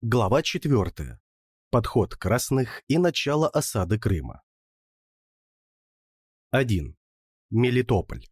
Глава 4. Подход красных и начало осады Крыма. 1. Мелитополь.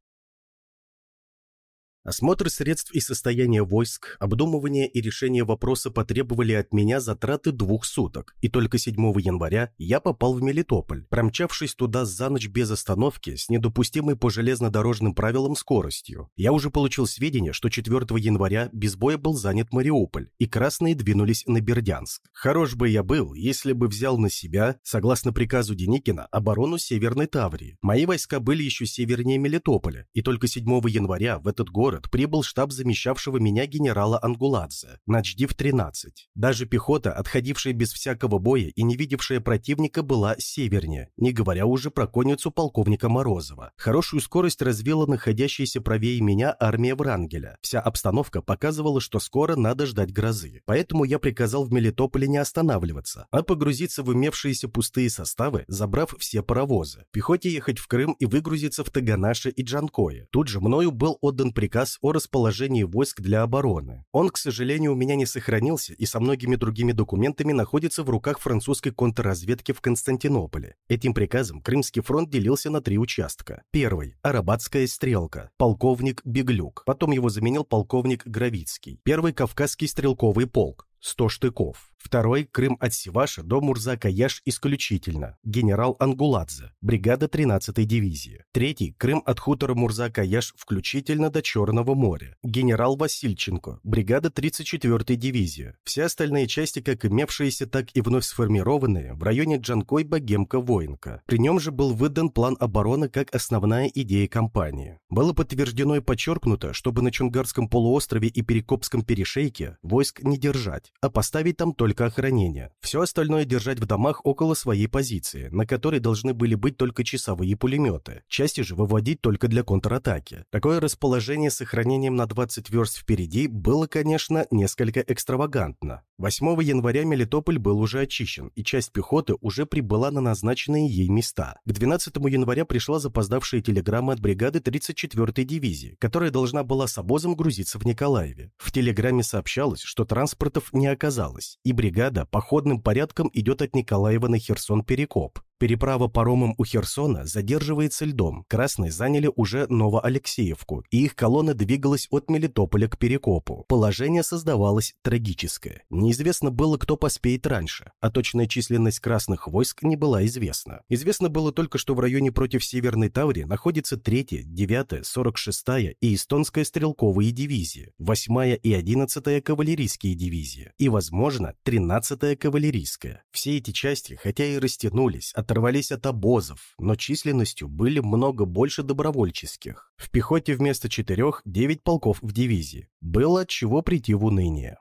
Осмотр средств и состояния войск, обдумывание и решение вопроса потребовали от меня затраты двух суток, и только 7 января я попал в Мелитополь, промчавшись туда за ночь без остановки с недопустимой по железнодорожным правилам скоростью. Я уже получил сведения, что 4 января без боя был занят Мариуполь, и красные двинулись на Бердянск. Хорош бы я был, если бы взял на себя, согласно приказу Деникина, оборону Северной Таврии. Мои войска были еще севернее Мелитополя, и только 7 января в этот город город прибыл штаб замещавшего меня генерала Ангуладзе, начдив-13. Даже пехота, отходившая без всякого боя и не видевшая противника, была севернее, не говоря уже про конницу полковника Морозова. Хорошую скорость развила находящаяся правее меня армия Врангеля. Вся обстановка показывала, что скоро надо ждать грозы. Поэтому я приказал в Мелитополе не останавливаться, а погрузиться в имевшиеся пустые составы, забрав все паровозы. Пехоте ехать в Крым и выгрузиться в Таганаше и Джанкое. Тут же мною был отдан приказ приказ о расположении войск для обороны. Он, к сожалению, у меня не сохранился и со многими другими документами находится в руках французской контрразведки в Константинополе. Этим приказом Крымский фронт делился на три участка. Первый – Арабатская стрелка, полковник Беглюк. Потом его заменил полковник Гравицкий. Первый – Кавказский стрелковый полк, 100 штыков. Второй – Крым от Севаша до Мурза-Каяш исключительно. Генерал Ангуладзе, бригада 13-й дивизии. Третий – Крым от хутора Мурза-Каяш включительно до Черного моря. Генерал Васильченко, бригада 34-й дивизии. Все остальные части, как имевшиеся, так и вновь сформированные, в районе Джанкой-Богемка-Воинка. При нем же был выдан план обороны как основная идея кампании. Было подтверждено и подчеркнуто, чтобы на Чунгарском полуострове и Перекопском перешейке войск не держать, а поставить там только охранение. Все остальное держать в домах около своей позиции, на которой должны были быть только часовые пулеметы. Части же выводить только для контратаки. Такое расположение с сохранением на 20 верст впереди было, конечно, несколько экстравагантно. 8 января Мелитополь был уже очищен, и часть пехоты уже прибыла на назначенные ей места. К 12 января пришла запоздавшая телеграмма от бригады 34-й дивизии, которая должна была с обозом грузиться в Николаеве. В телеграмме сообщалось, что транспортов не оказалось, и бригада походным порядком идет от Николаева на Херсон-Перекоп. Переправа паромом у Херсона задерживается льдом. Красные заняли уже Новоалексеевку, и их колонна двигалась от Мелитополя к Перекопу. Положение создавалось трагическое. Неизвестно было, кто поспеет раньше, а точная численность красных войск не была известна. Известно было только, что в районе против Северной Таври находится 3-я, 9-я, 46-я и эстонская стрелковые дивизии, 8-я и 11-я кавалерийские дивизии и, возможно, 13-я кавалерийская. Все эти части, хотя и растянулись, оторвались от обозов, но численностью были много больше добровольческих. В пехоте вместо четырех – девять полков в дивизии. Было от чего прийти в уныние.